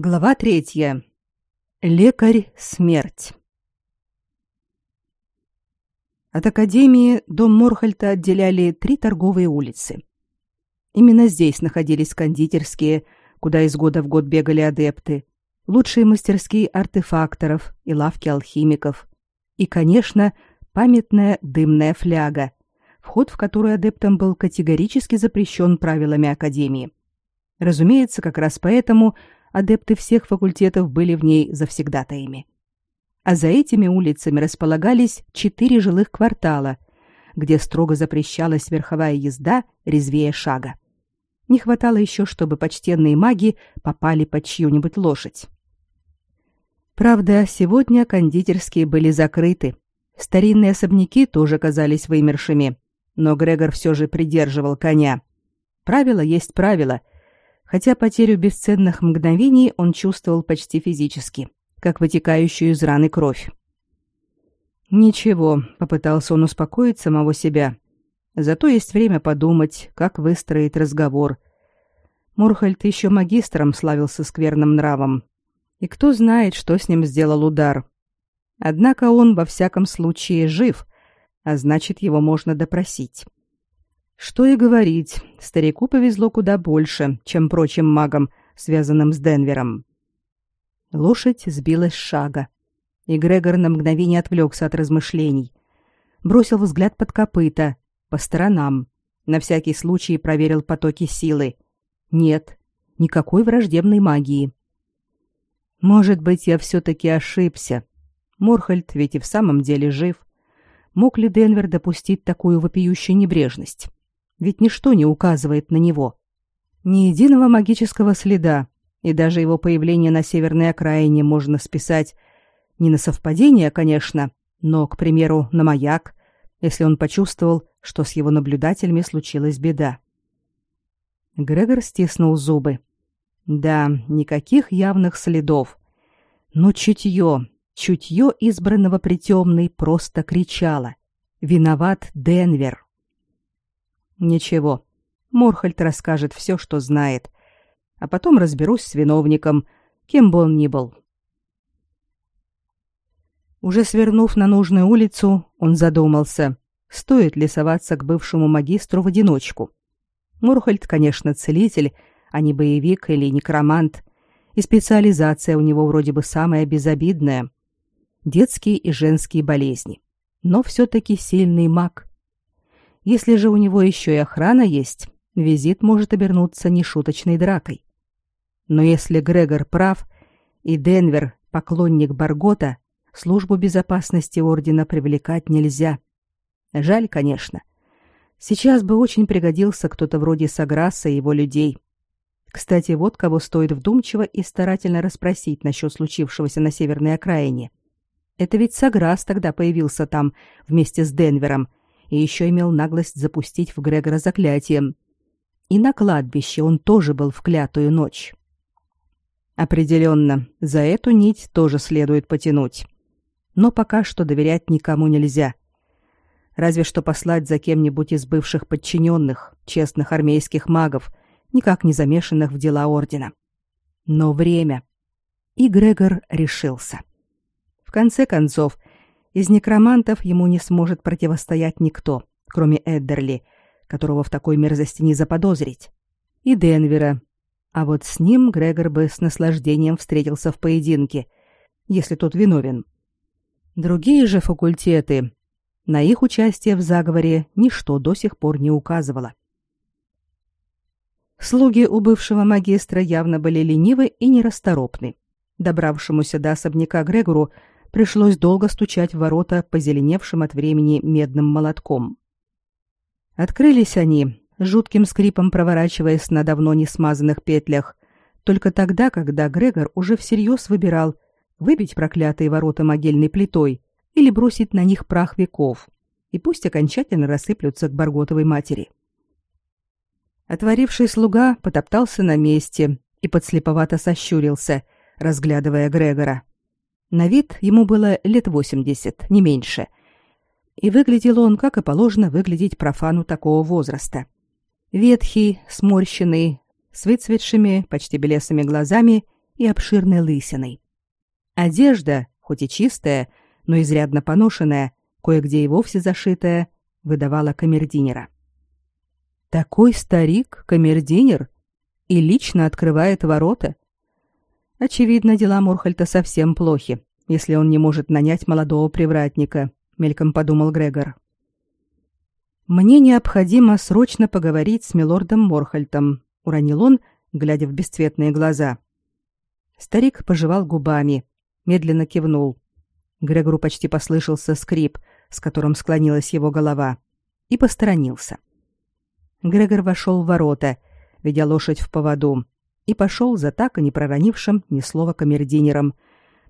Глава третья. Лекарь смерть. От академии дом Морхальта отделяли три торговые улицы. Именно здесь находились кондитерские, куда из года в год бегали адепты, лучшие мастерские артефакторов и лавки алхимиков, и, конечно, памятная дымная фляга, вход в которую адептам был категорически запрещен правилами академии. Разумеется, как раз поэтому адепты всех факультетов были в ней завсегдатаями. А за этими улицами располагались четыре жилых квартала, где строго запрещалась верховая езда резвее шага. Не хватало еще, чтобы почтенные маги попали под чью-нибудь лошадь. Правда, сегодня кондитерские были закрыты. Старинные особняки тоже казались вымершими, но Грегор все же придерживал коня. Правило есть правило — хотя потерю бесценных мгновений он чувствовал почти физически, как вытекающую из раны кровь. «Ничего», — попытался он успокоить самого себя. «Зато есть время подумать, как выстроить разговор. Мурхальд еще магистром славился скверным нравом. И кто знает, что с ним сделал удар. Однако он, во всяком случае, жив, а значит, его можно допросить». Что и говорить, старику повезло куда больше, чем прочим магам, связанным с Денвером. Лошадь сбилась с шага, и Грегор на мгновение отвлекся от размышлений. Бросил взгляд под копыта, по сторонам, на всякий случай проверил потоки силы. Нет, никакой враждебной магии. Может быть, я все-таки ошибся. Морхальд ведь и в самом деле жив. Мог ли Денвер допустить такую вопиющую небрежность? Ведь ничто не указывает на него. Ни единого магического следа, и даже его появление на северной окраине можно списать не на совпадение, конечно, но, к примеру, на маяк, если он почувствовал, что с его наблюдателями случилась беда. Грегор стиснул зубы. Да, никаких явных следов. Но чутье, чутье избранного притемной просто кричало. «Виноват Денвер!» Ничего. Морхальд расскажет все, что знает. А потом разберусь с виновником, кем бы он ни был. Уже свернув на нужную улицу, он задумался, стоит ли соваться к бывшему магистру в одиночку. Мурхальд, конечно, целитель, а не боевик или некромант, и специализация у него вроде бы самая безобидная — детские и женские болезни. Но все-таки сильный маг. Если же у него еще и охрана есть, визит может обернуться нешуточной дракой. Но если Грегор прав, и Денвер — поклонник Баргота, службу безопасности Ордена привлекать нельзя. Жаль, конечно. Сейчас бы очень пригодился кто-то вроде Саграса и его людей. Кстати, вот кого стоит вдумчиво и старательно расспросить насчет случившегося на северной окраине. Это ведь Саграс тогда появился там вместе с Денвером и еще имел наглость запустить в Грегора заклятие. И на кладбище он тоже был в клятую ночь. Определенно, за эту нить тоже следует потянуть. Но пока что доверять никому нельзя. Разве что послать за кем-нибудь из бывших подчиненных, честных армейских магов, никак не замешанных в дела Ордена. Но время. И Грегор решился. В конце концов, из некромантов ему не сможет противостоять никто, кроме Эддерли, которого в такой мерзости не заподозрить, и Денвера. А вот с ним Грегор бы с наслаждением встретился в поединке, если тот виновен. Другие же факультеты, на их участие в заговоре ничто до сих пор не указывало. Слуги у бывшего магистра явно были ленивы и нерасторопны. Добравшемуся до особняка Грегору пришлось долго стучать в ворота позеленевшим от времени медным молотком. Открылись они, жутким скрипом проворачиваясь на давно не смазанных петлях, только тогда, когда Грегор уже всерьез выбирал выбить проклятые ворота могильной плитой или бросить на них прах веков, и пусть окончательно рассыплются к Барготовой матери. Отворивший слуга потоптался на месте и подслеповато сощурился, разглядывая Грегора. На вид ему было лет восемьдесят, не меньше. И выглядел он, как и положено выглядеть профану такого возраста. Ветхий, сморщенный, с выцветшими, почти белесыми глазами и обширной лысиной. Одежда, хоть и чистая, но изрядно поношенная, кое-где и вовсе зашитая, выдавала камердинера. Такой старик, камердинер, и лично открывает ворота. Очевидно, дела Мурхальта совсем плохи, если он не может нанять молодого привратника, мельком подумал Грегор. Мне необходимо срочно поговорить с милордом Морхальтом, уронил он, глядя в бесцветные глаза. Старик пожевал губами, медленно кивнул. Грегору почти послышался скрип, с которым склонилась его голова, и посторонился. Грегор вошел в ворота, ведя лошадь в поводу, и пошел за так и не проронившим ни слова камердинером,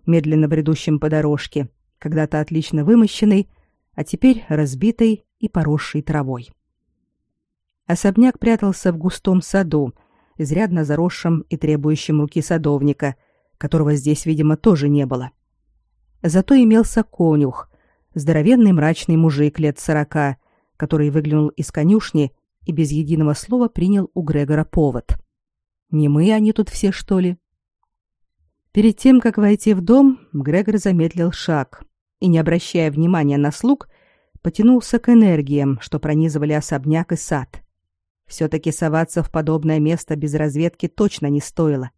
медленно бредущим по дорожке, когда-то отлично вымощенной, а теперь разбитой и поросшей травой. Особняк прятался в густом саду, изрядно заросшем и требующем руки садовника, которого здесь, видимо, тоже не было. Зато имелся конюх, здоровенный мрачный мужик лет сорока, который выглянул из конюшни и без единого слова принял у Грегора повод. Не мы они тут все, что ли? Перед тем, как войти в дом, Грегор замедлил шаг, и, не обращая внимания на слуг, потянулся к энергиям, что пронизывали особняк и сад. Все-таки соваться в подобное место без разведки точно не стоило.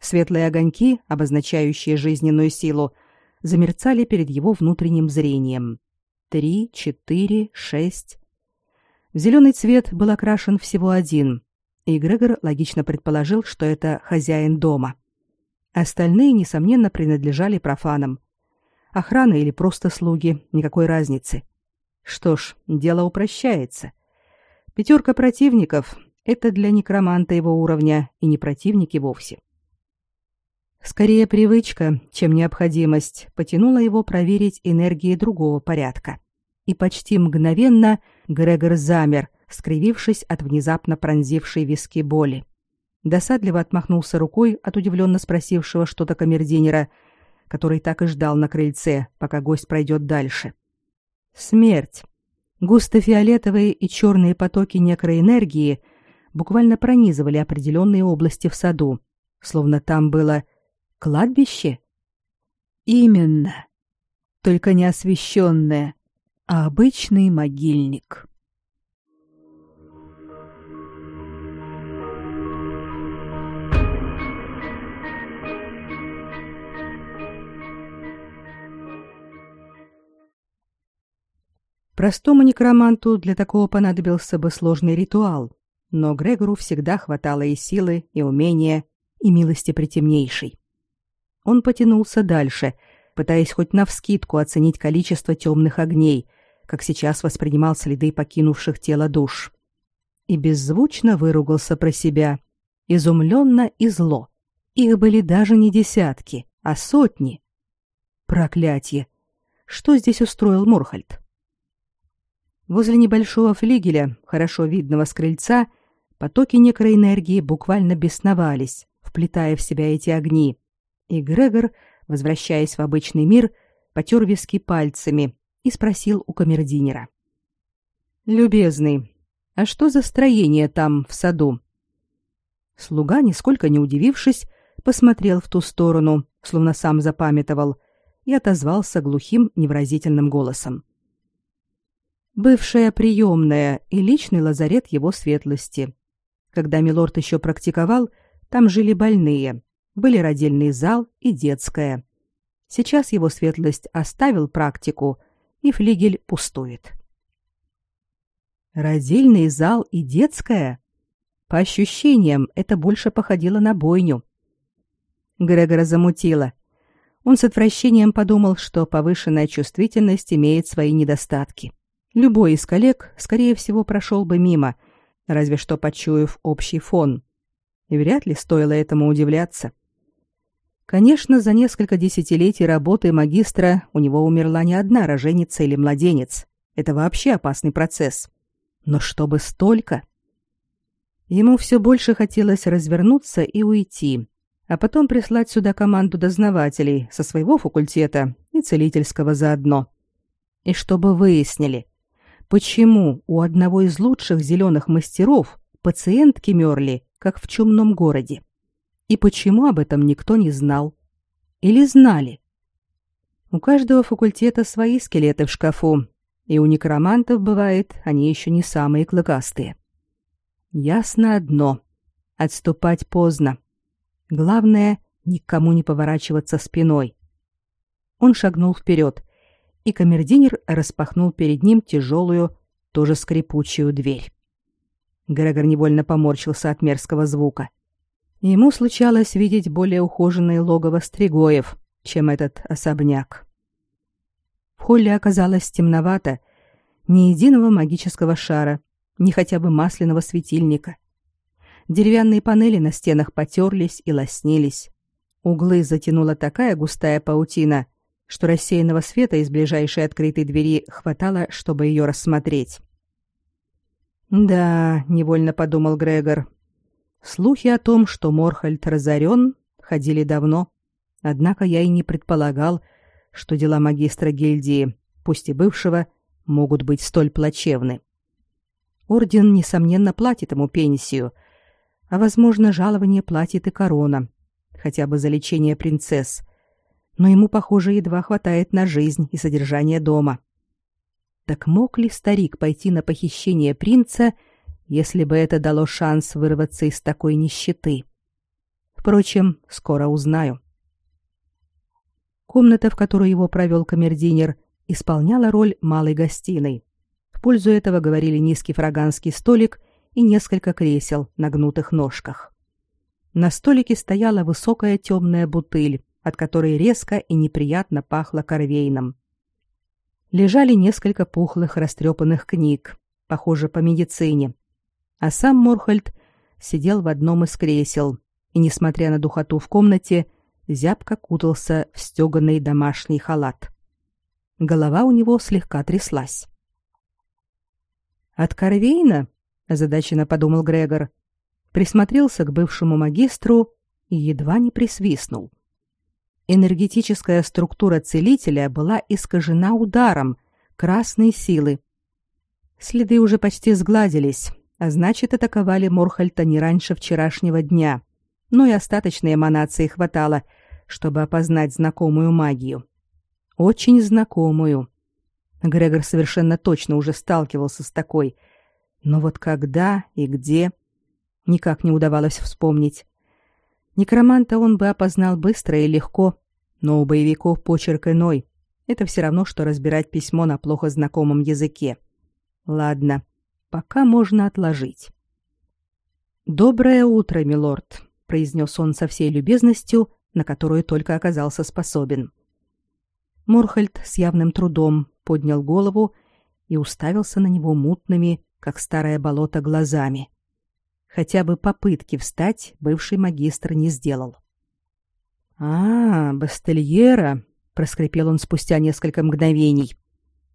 Светлые огоньки, обозначающие жизненную силу, замерцали перед его внутренним зрением. Три, четыре, шесть. В зеленый цвет был окрашен всего один, и Грегор логично предположил, что это хозяин дома. Остальные, несомненно, принадлежали профанам. Охрана или просто слуги, никакой разницы. Что ж, дело упрощается. Пятерка противников — это для некроманта его уровня и не противники вовсе. Скорее привычка, чем необходимость, потянула его проверить энергии другого порядка. И почти мгновенно Грегор замер, скривившись от внезапно пронзившей виски боли. Досадливо отмахнулся рукой от удивленно спросившего что-то камердинера — который так и ждал на крыльце, пока гость пройдет дальше. Смерть. Густо-фиолетовые и черные потоки некроэнергии буквально пронизывали определенные области в саду, словно там было кладбище. Именно. Только не освещенное, обычный могильник. Простому некроманту для такого понадобился бы сложный ритуал, но Грегору всегда хватало и силы, и умения, и милости притемнейшей. Он потянулся дальше, пытаясь хоть навскидку оценить количество темных огней, как сейчас воспринимал следы покинувших тело душ. И беззвучно выругался про себя, изумленно и зло. Их были даже не десятки, а сотни. Проклятье! Что здесь устроил Морхальд? Возле небольшого флигеля, хорошо видного с крыльца, потоки некроэнергии буквально бесновались, вплетая в себя эти огни. И Грегор, возвращаясь в обычный мир, потер виски пальцами и спросил у камердинера: "Любезный, а что за строение там в саду?" Слуга, нисколько не удивившись, посмотрел в ту сторону, словно сам запамятовал, и отозвался глухим невразительным голосом бывшая приемная и личный лазарет его светлости. Когда милорд еще практиковал, там жили больные, были родильный зал и детская. Сейчас его светлость оставил практику, и флигель пустует. Родильный зал и детская? По ощущениям, это больше походило на бойню. Грегора замутило. Он с отвращением подумал, что повышенная чувствительность имеет свои недостатки. — Любой из коллег, скорее всего, прошел бы мимо, разве что почуяв общий фон. И вряд ли стоило этому удивляться. Конечно, за несколько десятилетий работы магистра у него умерла не одна роженица или младенец. Это вообще опасный процесс. Но чтобы столько... Ему все больше хотелось развернуться и уйти, а потом прислать сюда команду дознавателей со своего факультета и целительского заодно. И чтобы выяснили, Почему у одного из лучших зеленых мастеров пациентки мерли, как в чумном городе? И почему об этом никто не знал? Или знали? У каждого факультета свои скелеты в шкафу, и у некромантов бывает, они еще не самые клыкастые. Ясно одно — отступать поздно. Главное — никому не поворачиваться спиной. Он шагнул вперед, и камердинер распахнул перед ним тяжелую, тоже скрипучую дверь. Грегор невольно поморщился от мерзкого звука. Ему случалось видеть более ухоженные логово стригоев, чем этот особняк. В холле оказалось темновато, ни единого магического шара, ни хотя бы масляного светильника. Деревянные панели на стенах потерлись и лоснились. Углы затянула такая густая паутина, что рассеянного света из ближайшей открытой двери хватало, чтобы ее рассмотреть. «Да», — невольно подумал Грегор, — «слухи о том, что Морхальд разорен, ходили давно, однако я и не предполагал, что дела магистра гильдии, пусть и бывшего, могут быть столь плачевны. Орден, несомненно, платит ему пенсию, а, возможно, жалование платит и корона, хотя бы за лечение принцесс — но ему, похоже, едва хватает на жизнь и содержание дома. Так мог ли старик пойти на похищение принца, если бы это дало шанс вырваться из такой нищеты? Впрочем, скоро узнаю. Комната, в которую его провел камердинер, исполняла роль малой гостиной. В пользу этого говорили низкий фраганский столик и несколько кресел на гнутых ножках. На столике стояла высокая темная бутыль, от которой резко и неприятно пахло корвейном. Лежали несколько пухлых растрепанных книг, похоже, по медицине. А сам Морхальд сидел в одном из кресел и, несмотря на духоту в комнате, зябко кутался в стеганый домашний халат. Голова у него слегка тряслась. «От Корвейна?» — озадаченно подумал Грегор. Присмотрелся к бывшему магистру и едва не присвистнул. — Энергетическая структура целителя была искажена ударом красной силы. Следы уже почти сгладились, а значит, атаковали Морхальта не раньше вчерашнего дня. Но и остаточной эманации хватало, чтобы опознать знакомую магию. Очень знакомую. Грегор совершенно точно уже сталкивался с такой. Но вот когда и где никак не удавалось вспомнить. Некроманта он бы опознал быстро и легко, но у боевиков почерк иной. Это все равно, что разбирать письмо на плохо знакомом языке. Ладно, пока можно отложить. «Доброе утро, милорд», — произнес он со всей любезностью, на которую только оказался способен. Морхальд с явным трудом поднял голову и уставился на него мутными, как старое болото, глазами. Хотя бы попытки встать бывший магистр не сделал. «А, Бастельера», — проскрипел он спустя несколько мгновений.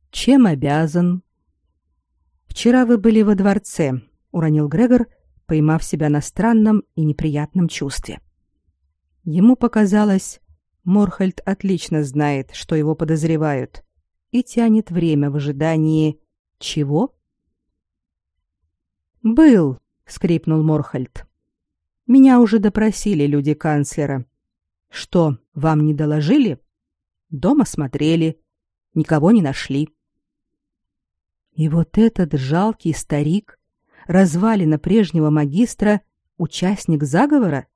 «Чем обязан?» «Вчера вы были во дворце», — уронил Грегор, поймав себя на странном и неприятном чувстве. Ему показалось, Морхальд отлично знает, что его подозревают, и тянет время в ожидании... чего? «Был», скрипнул Морхальд. Меня уже допросили люди канцлера. Что, вам не доложили? Дома смотрели, никого не нашли. И вот этот жалкий старик, развалина прежнего магистра, участник заговора?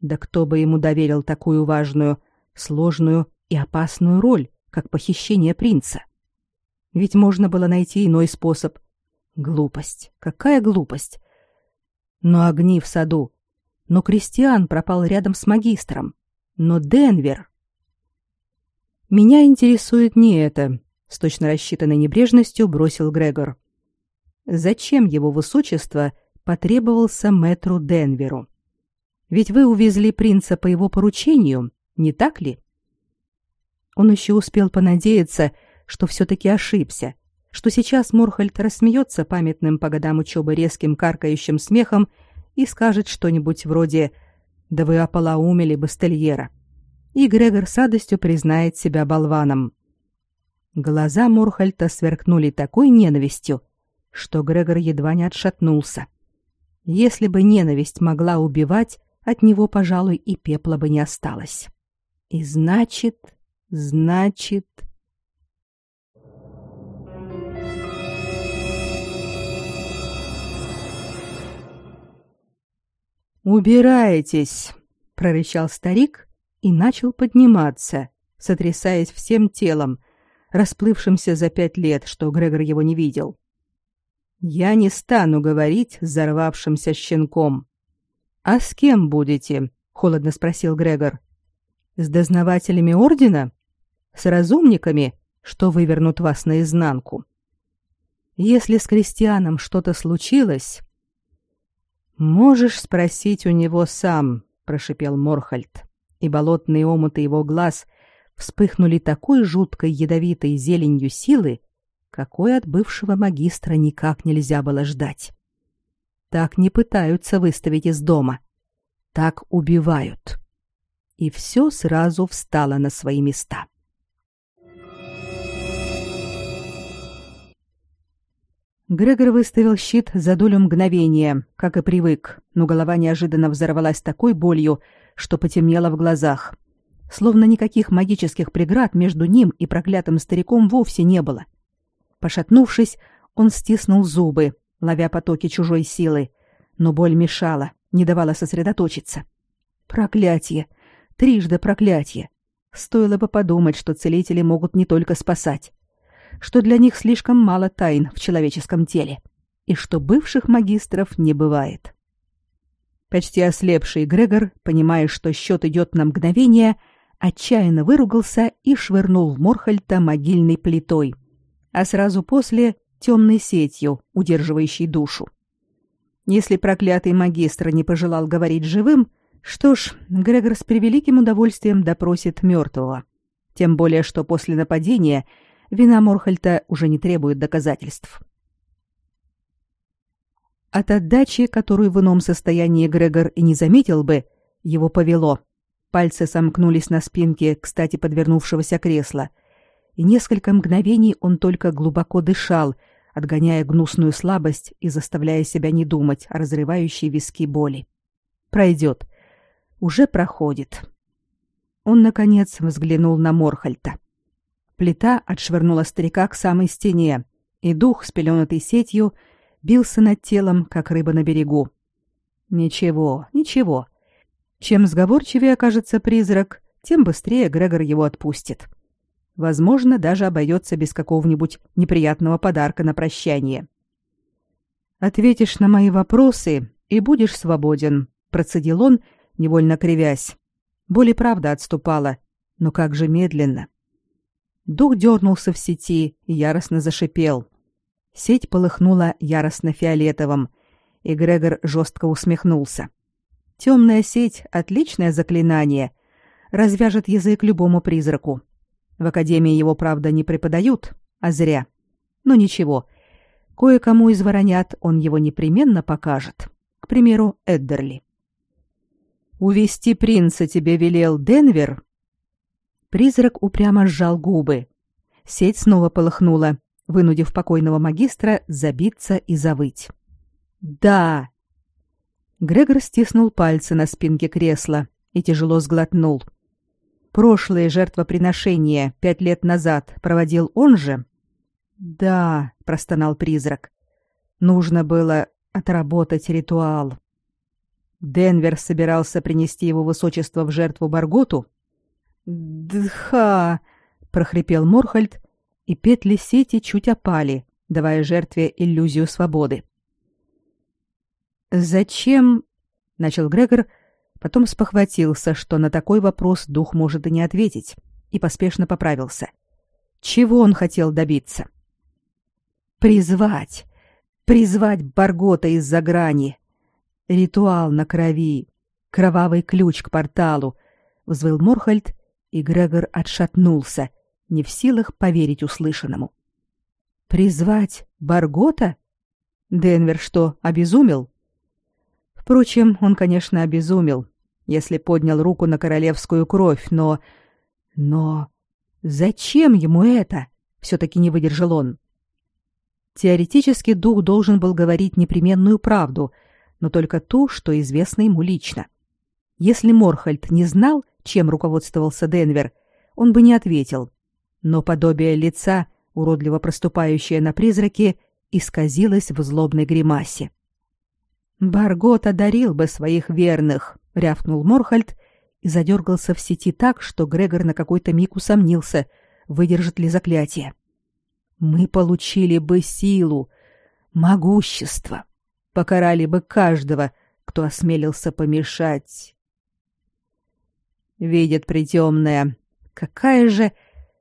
Да кто бы ему доверил такую важную, сложную и опасную роль, как похищение принца? Ведь можно было найти иной способ. Глупость. Какая глупость? но огни в саду. Но Кристиан пропал рядом с магистром. Но Денвер... Меня интересует не это, с точно рассчитанной небрежностью бросил Грегор. Зачем его высочество потребовался мэтру Денверу? Ведь вы увезли принца по его поручению, не так ли? Он еще успел понадеяться, что все-таки ошибся, что сейчас Мурхальд рассмеется памятным по годам учебы резким каркающим смехом и скажет что-нибудь вроде «Да вы ополоумели, Бастельера». И Грегор с радостью признает себя болваном. Глаза Мурхальта сверкнули такой ненавистью, что Грегор едва не отшатнулся. Если бы ненависть могла убивать, от него, пожалуй, и пепла бы не осталось. И значит, значит... «Убирайтесь!» — прорычал старик и начал подниматься, сотрясаясь всем телом, расплывшимся за пять лет, что Грегор его не видел. «Я не стану говорить с взорвавшимся щенком». «А с кем будете?» — холодно спросил Грегор. «С дознавателями ордена? С разумниками, что вывернут вас наизнанку? Если с крестьяном что-то случилось, «Можешь спросить у него сам», — прошипел Морхальд, и болотные омуты его глаз вспыхнули такой жуткой ядовитой зеленью силы, какой от бывшего магистра никак нельзя было ждать. Так не пытаются выставить из дома. Так убивают. И все сразу встало на свои места. Грегор выставил щит за долю мгновения, как и привык, но голова неожиданно взорвалась такой болью, что потемнело в глазах. Словно никаких магических преград между ним и проклятым стариком вовсе не было. Пошатнувшись, он стиснул зубы, ловя потоки чужой силы, но боль мешала, не давала сосредоточиться. Проклятие! Трижды проклятие! Стоило бы подумать, что целители могут не только спасать что для них слишком мало тайн в человеческом теле и что бывших магистров не бывает. Почти ослепший Грегор, понимая, что счет идет на мгновение, отчаянно выругался и швырнул в Морхальта могильной плитой, а сразу после — темной сетью, удерживающей душу. Если проклятый магистр не пожелал говорить живым, что ж, Грегор с превеликим удовольствием допросит мертвого. Тем более, что после нападения — Вина Морхальта уже не требует доказательств. От отдачи, которую в ином состоянии Грегор и не заметил бы, его повело. Пальцы сомкнулись на спинке, кстати, подвернувшегося кресла, и несколько мгновений он только глубоко дышал, отгоняя гнусную слабость и заставляя себя не думать о разрывающей виски боли. Пройдет. Уже проходит. Он, наконец, взглянул на Морхальта. Плита отшвырнула старика к самой стене, и дух, спеленатый сетью, бился над телом, как рыба на берегу. Ничего, ничего. Чем сговорчивее окажется призрак, тем быстрее Грегор его отпустит. Возможно, даже обойдется без какого-нибудь неприятного подарка на прощание. «Ответишь на мои вопросы и будешь свободен», — процедил он, невольно кривясь. Боль и правда отступала, но как же медленно. Дух дернулся в сети и яростно зашипел. Сеть полыхнула яростно фиолетовым, и Грегор жестко усмехнулся. Темная сеть — отличное заклинание. Развяжет язык любому призраку. В Академии его, правда, не преподают, а зря. Но ничего. Кое-кому из воронят он его непременно покажет. К примеру, Эддерли. «Увести принца тебе велел Денвер?» Призрак упрямо сжал губы. Сеть снова полыхнула, вынудив покойного магистра забиться и завыть. «Да!» Грегор стиснул пальцы на спинке кресла и тяжело сглотнул. Прошлое жертвоприношение пять лет назад проводил он же? Да, простонал призрак. Нужно было отработать ритуал. Денвер собирался принести его высочество в жертву Барготу? «Дха!» — прохрипел Морхальд, и петли сети чуть опали, давая жертве иллюзию свободы. «Зачем?» — начал Грегор, потом спохватился, что на такой вопрос дух может и не ответить, и поспешно поправился. Чего он хотел добиться? «Призвать! Призвать Баргота из-за грани! Ритуал на крови! Кровавый ключ к порталу!» — взвыл Морхальд и Грегор отшатнулся, не в силах поверить услышанному. Призвать Баргота? Денвер что, обезумел? Впрочем, он, конечно, обезумел, если поднял руку на королевскую кровь, но... Но... Зачем ему это? Все-таки не выдержал он. Теоретически дух должен был говорить непременную правду, но только ту, что известно ему лично. Если Морхальд не знал, чем руководствовался Денвер, он бы не ответил. Но подобие лица, уродливо проступающее на призраке, исказилось в злобной гримасе. «Баргот одарил бы своих верных», — рявкнул Морхальд и задергался в сети так, что Грегор на какой-то миг усомнился, выдержит ли заклятие. «Мы получили бы силу, могущество, покарали бы каждого, кто осмелился помешать видит притемная. Какая же,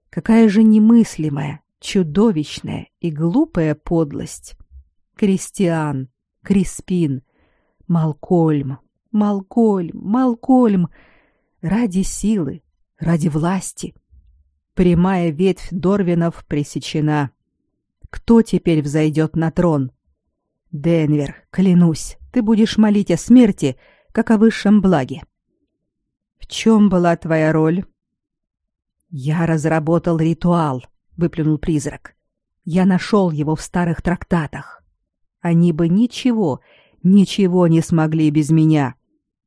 какая же немыслимая, чудовищная и глупая подлость. Кристиан, Криспин, Малкольм, Малкольм, Малкольм. Ради силы, ради власти. Прямая ветвь Дорвинов пресечена. Кто теперь взойдет на трон? Денвер, клянусь, ты будешь молить о смерти, как о высшем благе. В чем была твоя роль? Я разработал ритуал, выплюнул призрак. Я нашел его в старых трактатах. Они бы ничего, ничего не смогли без меня.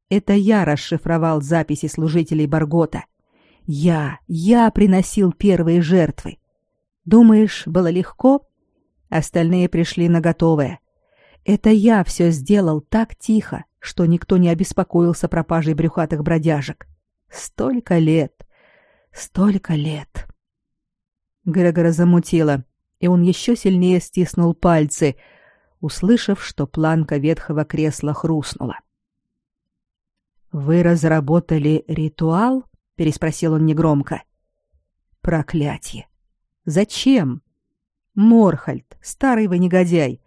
Это я расшифровал записи служителей Баргота. Я, я приносил первые жертвы. Думаешь, было легко? Остальные пришли на готовое. Это я все сделал так тихо, что никто не обеспокоился пропажей брюхатых бродяжек. Столько лет, столько лет. Грегора замутило, и он еще сильнее стиснул пальцы, услышав, что планка ветхого кресла хрустнула. «Вы разработали ритуал?» — переспросил он негромко. «Проклятие! Зачем? Морхальд, старый вы негодяй!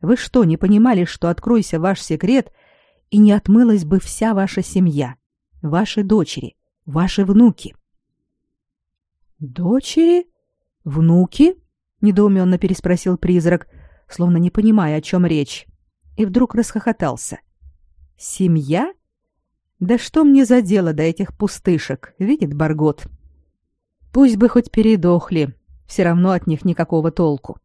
Вы что, не понимали, что откройся ваш секрет, и не отмылась бы вся ваша семья, ваши дочери, ваши внуки?» «Дочери? Внуки?» — недоуменно переспросил призрак, словно не понимая, о чем речь, и вдруг расхохотался. «Семья? Да что мне за дело до этих пустышек, видит Баргот? Пусть бы хоть передохли, все равно от них никакого толку.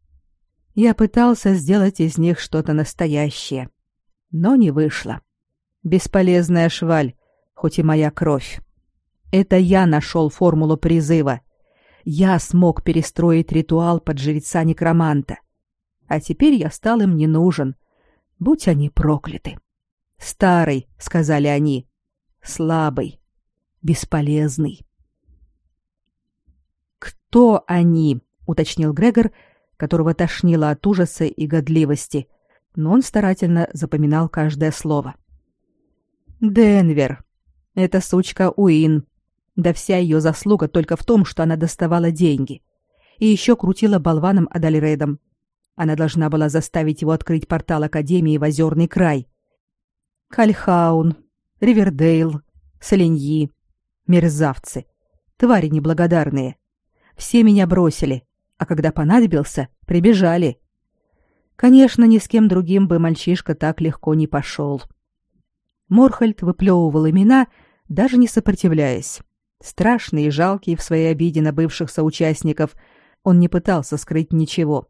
Я пытался сделать из них что-то настоящее, но не вышло. Бесполезная шваль, хоть и моя кровь. Это я нашел формулу призыва. Я смог перестроить ритуал под жреца-некроманта. А теперь я стал им не нужен. Будь они прокляты. Старый, сказали они. Слабый. Бесполезный. Кто они? уточнил Грегор, которого тошнило от ужаса и годливости, но он старательно запоминал каждое слово. Денвер, эта сучка Уин. Да вся ее заслуга только в том, что она доставала деньги. И еще крутила болваном Адальредом. Она должна была заставить его открыть портал Академии в Озерный край. Кальхаун, Ривердейл, Соленьи. Мерзавцы. Твари неблагодарные. Все меня бросили, а когда понадобился, прибежали. Конечно, ни с кем другим бы мальчишка так легко не пошел. Морхальд выплевывал имена, даже не сопротивляясь. Страшный и жалкий в своей обиде на бывших соучастников, он не пытался скрыть ничего.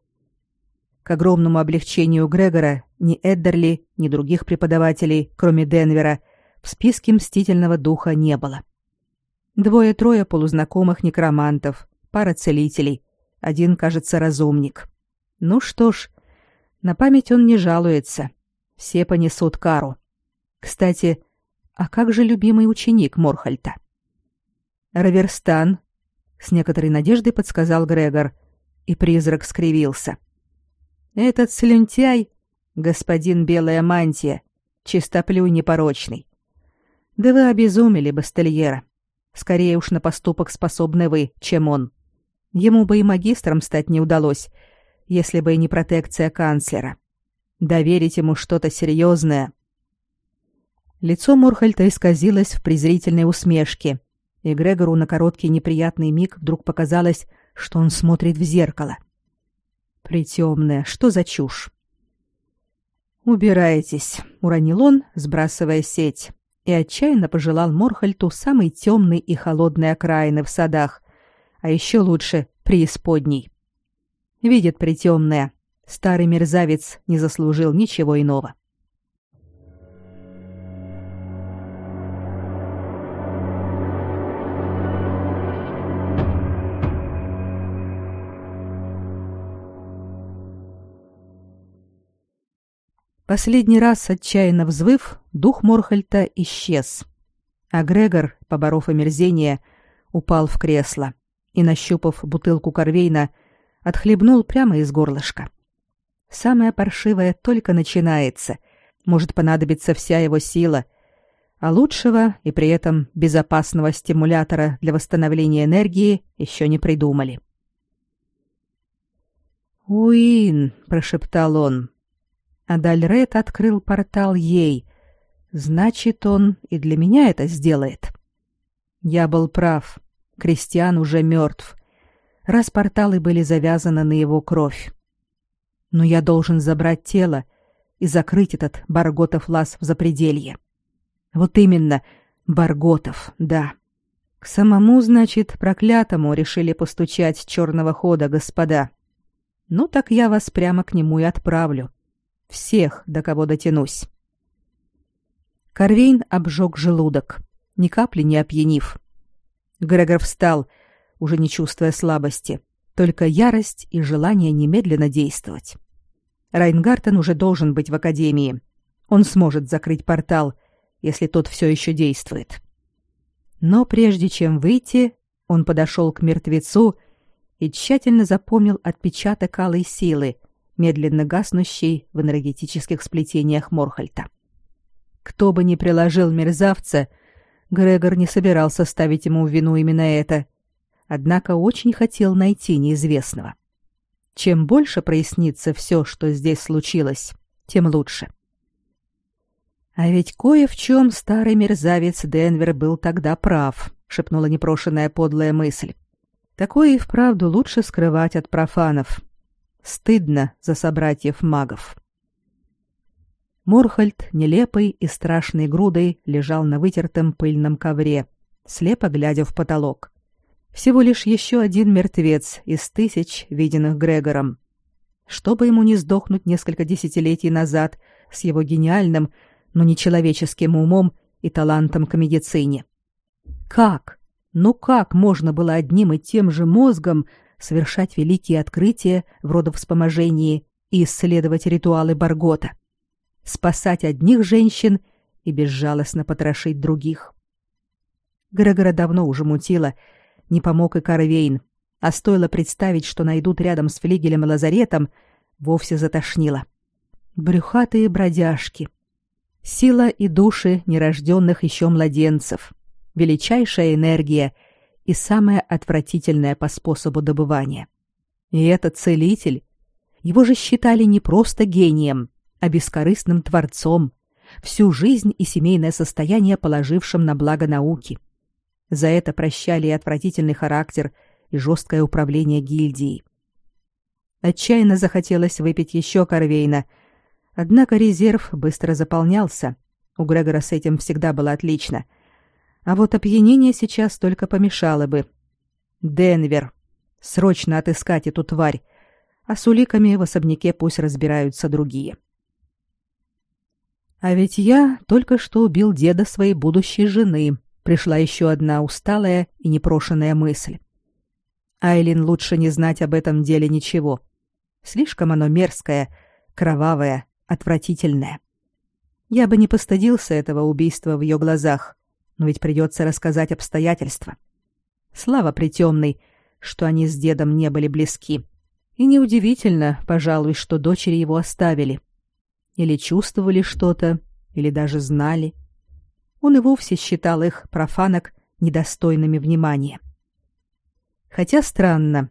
К огромному облегчению Грегора ни Эддерли, ни других преподавателей, кроме Денвера, в списке мстительного духа не было. Двое-трое полузнакомых некромантов, пара целителей, один, кажется, разумник. Ну что ж, на память он не жалуется. Все понесут кару. Кстати, а как же любимый ученик Морхальта? Раверстан, с некоторой надеждой подсказал Грегор, и призрак скривился. Этот слюнтяй, господин Белая мантия, чистоплюй непорочный. Да вы обезумели, Бастельера. Скорее уж на поступок способны вы, чем он. Ему бы и магистром стать не удалось, если бы и не протекция канцлера. Доверить ему что-то серьезное — Лицо Морхальта исказилось в презрительной усмешке, и Грегору на короткий неприятный миг вдруг показалось, что он смотрит в зеркало. Притемное, что за чушь? «Убирайтесь», — уронил он, сбрасывая сеть, и отчаянно пожелал Морхальту самой темной и холодной окраины в садах, а еще лучше преисподней. Видит притемное, старый мерзавец не заслужил ничего иного. Последний раз, отчаянно взвыв, дух Морхальта исчез. А Грегор, поборов омерзение, упал в кресло и, нащупав бутылку корвейна, отхлебнул прямо из горлышка. Самое паршивое только начинается. Может понадобиться вся его сила. А лучшего и при этом безопасного стимулятора для восстановления энергии еще не придумали. «Уин!» — прошептал он. А Дальред открыл портал ей. Значит, он и для меня это сделает. Я был прав. Кристиан уже мертв. Раз порталы были завязаны на его кровь. Но я должен забрать тело и закрыть этот Барготов лаз в запределье. Вот именно, Барготов, да. К самому, значит, проклятому решили постучать черного хода, господа. Ну так я вас прямо к нему и отправлю. Всех, до кого дотянусь. Корвейн обжег желудок, ни капли не опьянив. Грегор встал, уже не чувствуя слабости, только ярость и желание немедленно действовать. Райнгартен уже должен быть в академии. Он сможет закрыть портал, если тот все еще действует. Но прежде чем выйти, он подошел к мертвецу и тщательно запомнил отпечаток алой силы, медленно гаснущей в энергетических сплетениях Морхальта. Кто бы ни приложил мерзавца, Грегор не собирался ставить ему в вину именно это, однако очень хотел найти неизвестного. Чем больше прояснится все, что здесь случилось, тем лучше. А ведь кое в чем старый мерзавец Денвер был тогда прав, шепнула непрошенная подлая мысль. Такое и вправду лучше скрывать от профанов, Стыдно за собратьев магов. Морхальд, нелепый и страшной грудой, лежал на вытертом пыльном ковре, слепо глядя в потолок. Всего лишь еще один мертвец из тысяч, виденных Грегором. Чтобы ему не сдохнуть несколько десятилетий назад с его гениальным, но нечеловеческим умом и талантом к медицине. Как? Ну как можно было одним и тем же мозгом совершать великие открытия в родовспоможении и исследовать ритуалы Баргота, спасать одних женщин и безжалостно потрошить других. Грегора давно уже мутило, не помог и Карвейн, а стоило представить, что найдут рядом с флигелем и лазаретом, вовсе затошнило. Брюхатые бродяжки. Сила и души нерожденных еще младенцев. Величайшая энергия — и самое отвратительное по способу добывания. И этот целитель, его же считали не просто гением, а бескорыстным творцом, всю жизнь и семейное состояние положившим на благо науки. За это прощали и отвратительный характер, и жесткое управление гильдией. Отчаянно захотелось выпить еще корвейна, однако резерв быстро заполнялся. У Грегора с этим всегда было отлично — а вот опьянение сейчас только помешало бы. Денвер. Срочно отыскать эту тварь. А с уликами в особняке пусть разбираются другие. А ведь я только что убил деда своей будущей жены. Пришла еще одна усталая и непрошенная мысль. Айлин лучше не знать об этом деле ничего. Слишком оно мерзкое, кровавое, отвратительное. Я бы не постыдился этого убийства в ее глазах, но ведь придется рассказать обстоятельства. Слава притемной, что они с дедом не были близки. И неудивительно, пожалуй, что дочери его оставили. Или чувствовали что-то, или даже знали. Он и вовсе считал их, профанок, недостойными внимания. Хотя странно,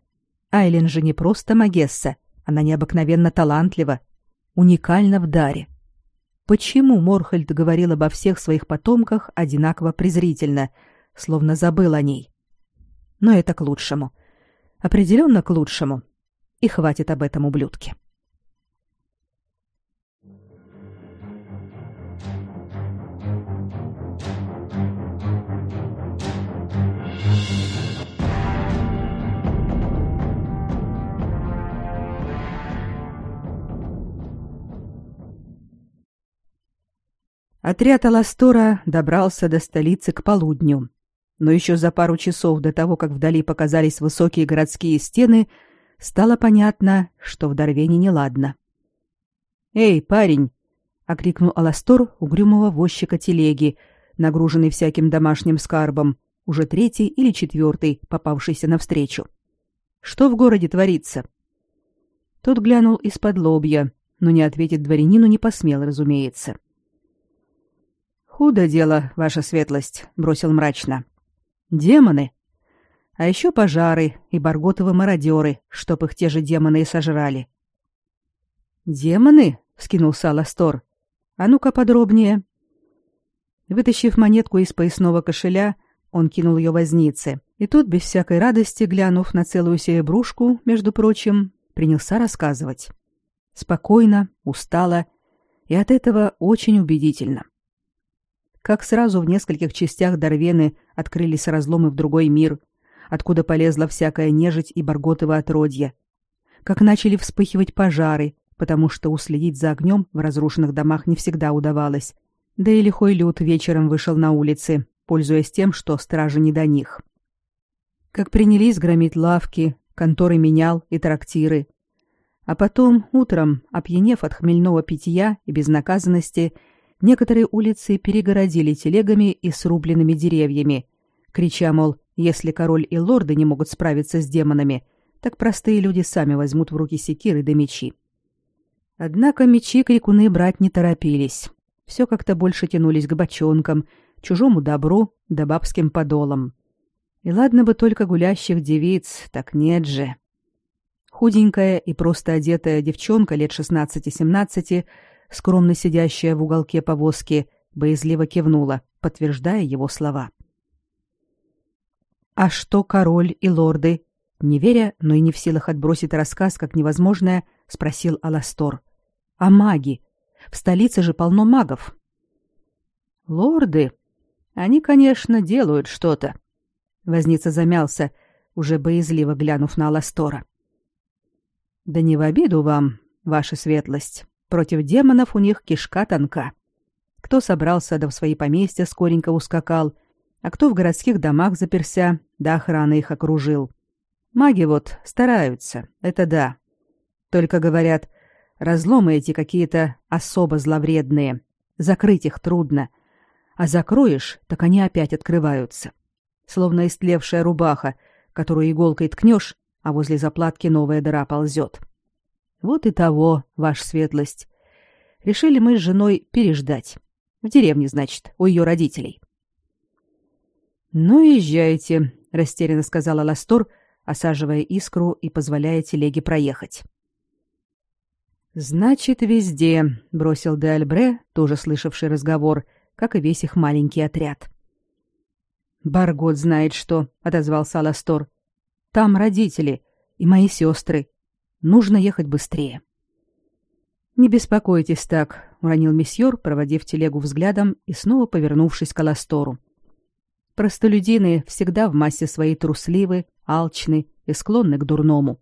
Айлин же не просто Магесса, она необыкновенно талантлива, уникальна в даре. Почему Морхальд говорил обо всех своих потомках одинаково презрительно, словно забыл о ней? Но это к лучшему. Определенно к лучшему. И хватит об этом ублюдке. Отряд Аластора добрался до столицы к полудню. Но еще за пару часов до того, как вдали показались высокие городские стены, стало понятно, что в Дарвене неладно. «Эй, парень, окрикнул Аластор угрюмого возчика телеги, нагруженный всяким домашним скарбом, уже третий или четвертый, попавшийся навстречу. Что в городе творится? Тот глянул из-под лобья, но не ответить дворянину не посмел, разумеется. Худо дело, ваша светлость, бросил мрачно. Демоны. А еще пожары и барготовы мародеры, чтоб их те же демоны и сожрали. Демоны? вскинулся Аластор. А ну-ка подробнее. Вытащив монетку из поясного кошеля, он кинул ее вознице, и тут, без всякой радости, глянув на целую серебрушку, между прочим, принялся рассказывать. Спокойно, устало и от этого очень убедительно. Как сразу в нескольких частях Дарвены открылись разломы в другой мир, откуда полезла всякая нежить и барготово отродье. Как начали вспыхивать пожары, потому что уследить за огнем в разрушенных домах не всегда удавалось. Да и лихой люд вечером вышел на улицы, пользуясь тем, что стражи не до них. Как принялись громить лавки, конторы менял и трактиры. А потом, утром, опьянев от хмельного питья и безнаказанности, некоторые улицы перегородили телегами и срубленными деревьями, крича, мол, если король и лорды не могут справиться с демонами, так простые люди сами возьмут в руки секиры да мечи. Однако мечи крикуны брать не торопились. Все как-то больше тянулись к бочонкам, чужому добру да бабским подолам. И ладно бы только гулящих девиц, так нет же. Худенькая и просто одетая девчонка лет 16-17, скромно сидящая в уголке повозки, боязливо кивнула, подтверждая его слова. А что король и лорды? Не веря, но и не в силах отбросить рассказ как невозможное, спросил Аластор. А маги? В столице же полно магов. Лорды, они, конечно, делают что-то. Возница замялся, уже боязливо глянув на Аластора. Да не в обиду вам, ваша светлость. Против демонов у них кишка тонка. Кто собрался да в свои поместья скоренько ускакал, а кто в городских домах заперся, да охрана их окружил. Маги вот стараются, это да. Только говорят, разломы эти какие-то особо зловредные, закрыть их трудно — а закроешь, так они опять открываются. Словно истлевшая рубаха, которую иголкой ткнешь, а возле заплатки новая дыра ползет. Вот и того, ваша светлость. Решили мы с женой переждать. В деревне, значит, у ее родителей. «Ну, езжайте», — растерянно сказала Ластор, осаживая искру и позволяя телеге проехать. «Значит, везде», — бросил де Альбре, тоже слышавший разговор, — как и весь их маленький отряд. «Баргот знает что», — отозвался Аластор. «Там родители и мои сестры. Нужно ехать быстрее». «Не беспокойтесь так», — уронил месьеор, проводив телегу взглядом и снова повернувшись к Аластору. «Простолюдины всегда в массе своей трусливы, алчны и склонны к дурному.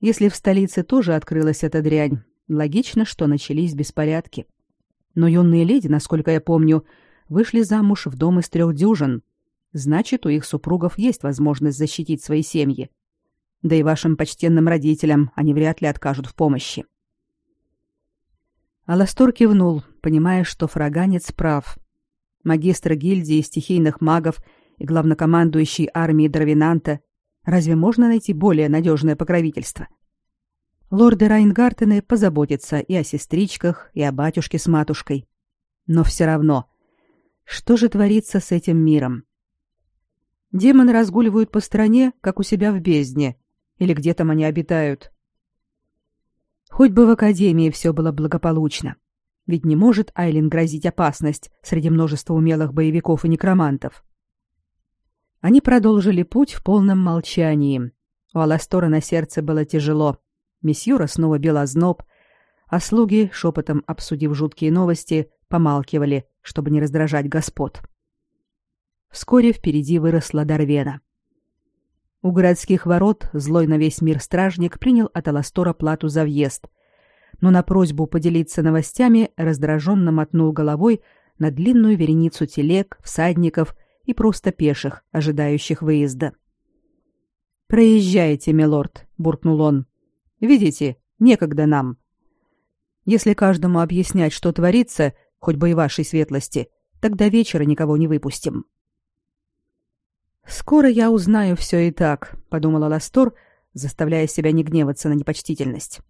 Если в столице тоже открылась эта дрянь, логично, что начались беспорядки но юные леди, насколько я помню, вышли замуж в дом из трех дюжин. Значит, у их супругов есть возможность защитить свои семьи. Да и вашим почтенным родителям они вряд ли откажут в помощи. Аластор кивнул, понимая, что фраганец прав. Магистр гильдии стихийных магов и главнокомандующий армией Дравинанта разве можно найти более надежное покровительство? Лорды Райнгартены позаботятся и о сестричках, и о батюшке с матушкой. Но все равно, что же творится с этим миром? Демоны разгуливают по стране, как у себя в бездне, или где там они обитают. Хоть бы в академии все было благополучно. Ведь не может Айлин грозить опасность среди множества умелых боевиков и некромантов. Они продолжили путь в полном молчании. У Аластора на сердце было тяжело. Месьюра снова бил озноб, а слуги, шепотом обсудив жуткие новости, помалкивали, чтобы не раздражать господ. Вскоре впереди выросла Дарвена. У городских ворот злой на весь мир стражник принял от Аластора плату за въезд, но на просьбу поделиться новостями раздраженно мотнул головой на длинную вереницу телег, всадников и просто пеших, ожидающих выезда. «Проезжайте, милорд», — буркнул он. Видите, некогда нам. Если каждому объяснять, что творится, хоть бы и вашей светлости, тогда вечера никого не выпустим. Скоро я узнаю все и так, подумала Ластор, заставляя себя не гневаться на непочтительность.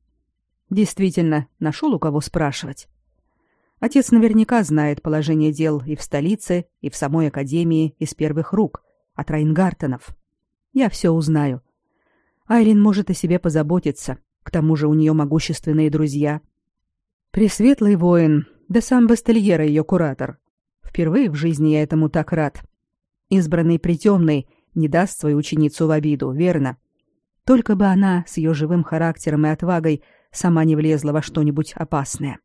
Действительно, нашел у кого спрашивать. Отец наверняка знает положение дел и в столице, и в самой академии из первых рук, от Райнгартенов. Я все узнаю. Айлин может о себе позаботиться. К тому же у нее могущественные друзья. Пресветлый воин, да сам Бастельера ее куратор. Впервые в жизни я этому так рад. Избранный притемный не даст свою ученицу в обиду, верно? Только бы она с ее живым характером и отвагой сама не влезла во что-нибудь опасное.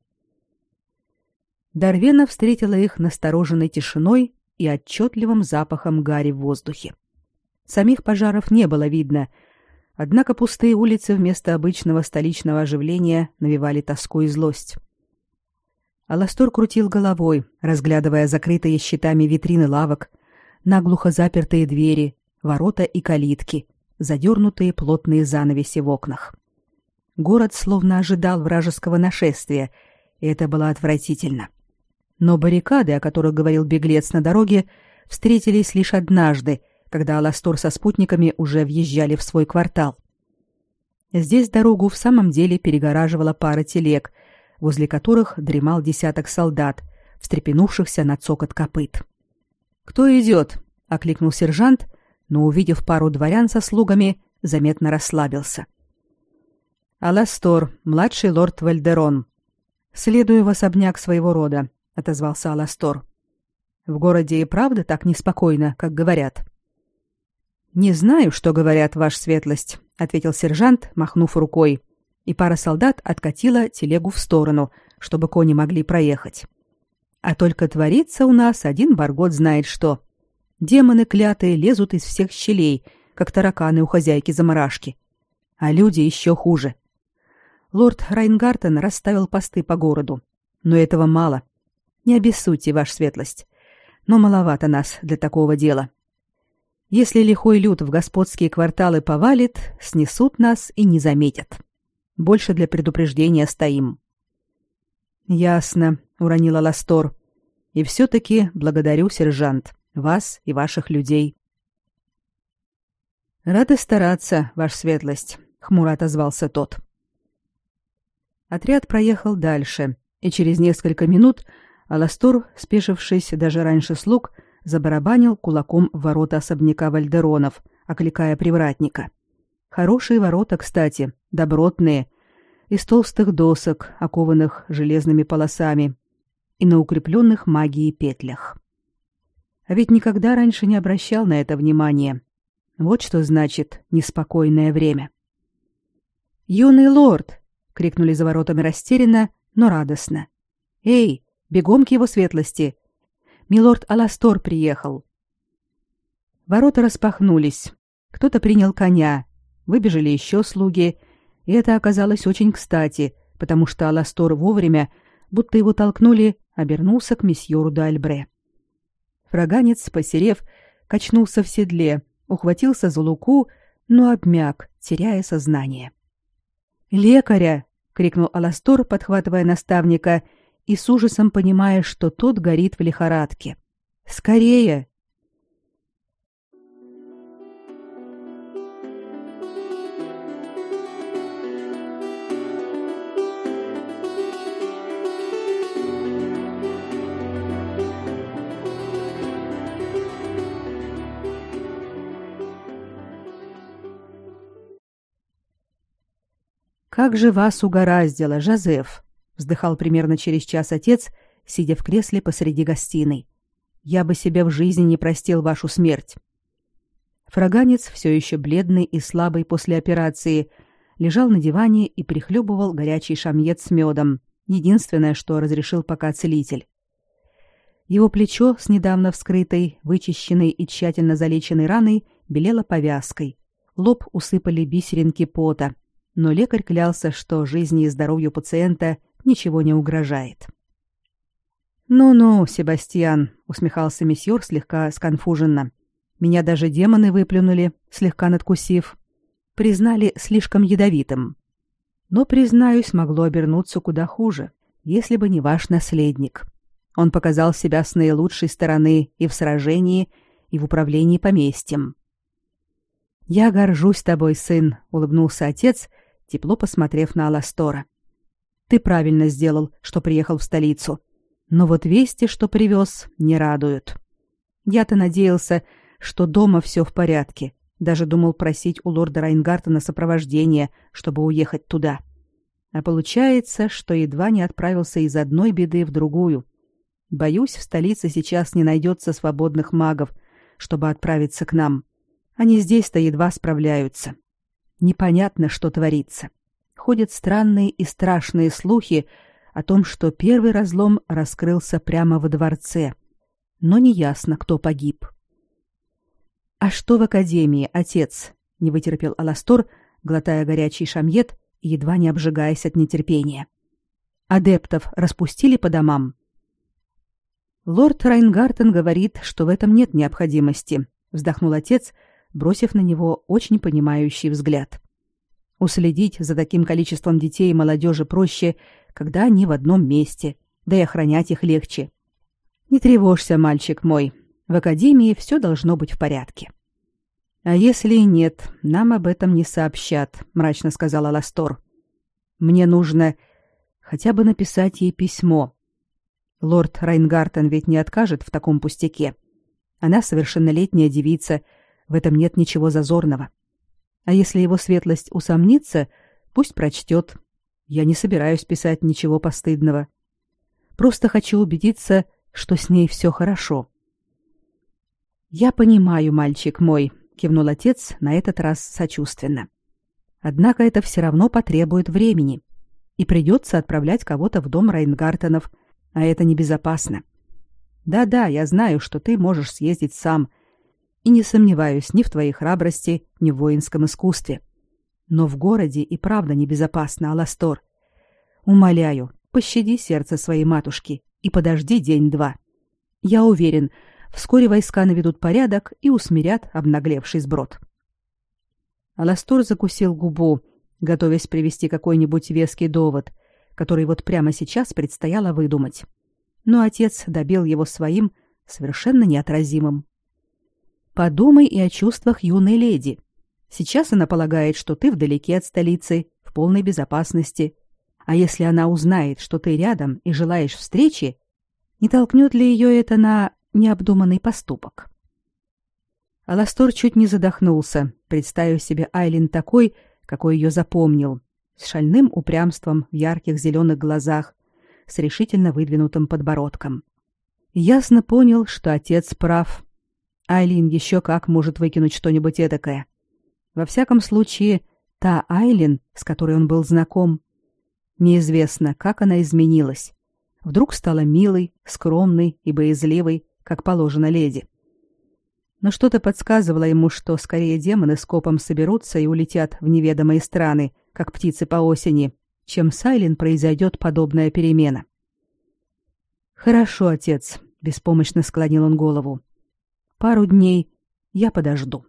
Дарвена встретила их настороженной тишиной и отчетливым запахом гари в воздухе. Самих пожаров не было видно, однако пустые улицы вместо обычного столичного оживления навевали тоску и злость. Аластор крутил головой, разглядывая закрытые щитами витрины лавок, наглухо запертые двери, ворота и калитки, задернутые плотные занавеси в окнах. Город словно ожидал вражеского нашествия, и это было отвратительно. Но баррикады, о которых говорил беглец на дороге, встретились лишь однажды, когда Аластор со спутниками уже въезжали в свой квартал. Здесь дорогу в самом деле перегораживала пара телег, возле которых дремал десяток солдат, встрепенувшихся на цокот копыт. «Кто идет?» — окликнул сержант, но, увидев пару дворян со слугами, заметно расслабился. «Аластор, младший лорд Вальдерон. Следую в особняк своего рода», — отозвался Аластор. «В городе и правда так неспокойно, как говорят?» «Не знаю, что говорят, ваша светлость», — ответил сержант, махнув рукой, и пара солдат откатила телегу в сторону, чтобы кони могли проехать. А только творится у нас один баргот знает что. Демоны клятые лезут из всех щелей, как тараканы у хозяйки заморашки. А люди еще хуже. Лорд Райнгартен расставил посты по городу. Но этого мало. Не обессудьте, ваша светлость. Но маловато нас для такого дела. Если лихой люд в господские кварталы повалит, снесут нас и не заметят. Больше для предупреждения стоим. Ясно, уронила Ластор. И все таки благодарю, сержант, вас и ваших людей. Рады стараться, ваша светлость, хмуро отозвался тот. Отряд проехал дальше, и через несколько минут Аластор, спешившись даже раньше слуг, забарабанил кулаком в ворота особняка Вальдеронов, окликая привратника. Хорошие ворота, кстати, добротные, из толстых досок, окованных железными полосами, и на укрепленных магией петлях. А ведь никогда раньше не обращал на это внимания. Вот что значит неспокойное время. «Юный лорд!» — крикнули за воротами растерянно, но радостно. «Эй, бегом к его светлости! Милорд Аластор приехал!» Ворота распахнулись. Кто-то принял коня. Выбежали еще слуги — это оказалось очень кстати, потому что Аластор вовремя, будто его толкнули, обернулся к месьеору Д'Альбре. Фраганец, посерев, качнулся в седле, ухватился за луку, но обмяк, теряя сознание. «Лекаря!» — крикнул Аластор, подхватывая наставника и с ужасом понимая, что тот горит в лихорадке. «Скорее!» Как же вас угораздило, Жозеф, вздыхал примерно через час отец, сидя в кресле посреди гостиной. Я бы себе в жизни не простил вашу смерть. Фраганец, все еще бледный и слабый после операции, лежал на диване и прихлебывал горячий шамьет с медом, единственное, что разрешил пока целитель. Его плечо с недавно вскрытой, вычищенной и тщательно залеченной раной белело повязкой. Лоб усыпали бисеринки пота, но лекарь клялся, что жизни и здоровью пациента ничего не угрожает. «Ну-ну, Себастьян», — усмехался месьеор слегка сконфуженно. «Меня даже демоны выплюнули, слегка надкусив. Признали слишком ядовитым. Но, признаюсь, могло обернуться куда хуже, если бы не ваш наследник. Он показал себя с наилучшей стороны и в сражении, и в управлении поместьем. Я горжусь тобой, сын, улыбнулся отец, тепло посмотрев на Аластора. Ты правильно сделал, что приехал в столицу. Но вот вести, что привез, не радуют. Я-то надеялся, что дома все в порядке, даже думал просить у лорда Райнгартена сопровождение, чтобы уехать туда. А получается, что едва не отправился из одной беды в другую. Боюсь, в столице сейчас не найдется свободных магов, чтобы отправиться к нам. Они здесь-то едва справляются. Непонятно, что творится. Ходят странные и страшные слухи о том, что первый разлом раскрылся прямо во дворце. Но неясно, кто погиб. А что в академии, отец? не вытерпел Аластор, глотая горячий шамьет и едва не обжигаясь от нетерпения. Адептов распустили по домам. Лорд Райнгартен говорит, что в этом нет необходимости, вздохнул отец, бросив на него очень понимающий взгляд. Уследить за таким количеством детей и молодежи проще, когда они в одном месте, да и охранять их легче. Не тревожься, мальчик мой, в академии все должно быть в порядке. А если нет, нам об этом не сообщат, мрачно сказала Ластор. Мне нужно хотя бы написать ей письмо. Лорд Райнгартен ведь не откажет в таком пустяке. Она совершеннолетняя девица, в этом нет ничего зазорного. А если его светлость усомнится, пусть прочтет. Я не собираюсь писать ничего постыдного. Просто хочу убедиться, что с ней все хорошо. Я понимаю, мальчик мой, кивнул отец на этот раз сочувственно. Однако это все равно потребует времени, и придется отправлять кого-то в дом Райнгартенов, а это небезопасно. Да-да, я знаю, что ты можешь съездить сам, и не сомневаюсь ни в твоей храбрости, ни в воинском искусстве. Но в городе и правда небезопасно, Аластор. Умоляю, пощади сердце своей матушки и подожди день-два. Я уверен, Вскоре войска наведут порядок и усмирят обнаглевший сброд. Аластор закусил губу, готовясь привести какой-нибудь веский довод, который вот прямо сейчас предстояло выдумать. Но отец добил его своим, совершенно неотразимым. Подумай и о чувствах юной леди. Сейчас она полагает, что ты вдалеке от столицы, в полной безопасности. А если она узнает, что ты рядом и желаешь встречи, не толкнет ли ее это на необдуманный поступок. Аластор чуть не задохнулся, представив себе Айлин такой, какой ее запомнил, с шальным упрямством в ярких зеленых глазах, с решительно выдвинутым подбородком. Ясно понял, что отец прав. Айлин еще как может выкинуть что-нибудь эдакое. Во всяком случае, та Айлин, с которой он был знаком, неизвестно, как она изменилась. Вдруг стала милой, скромной и боязливой, как положено леди. Но что-то подсказывало ему, что скорее демоны с копом соберутся и улетят в неведомые страны, как птицы по осени, чем с Айлин произойдет подобная перемена. «Хорошо, отец», — беспомощно склонил он голову. «Пару дней я подожду».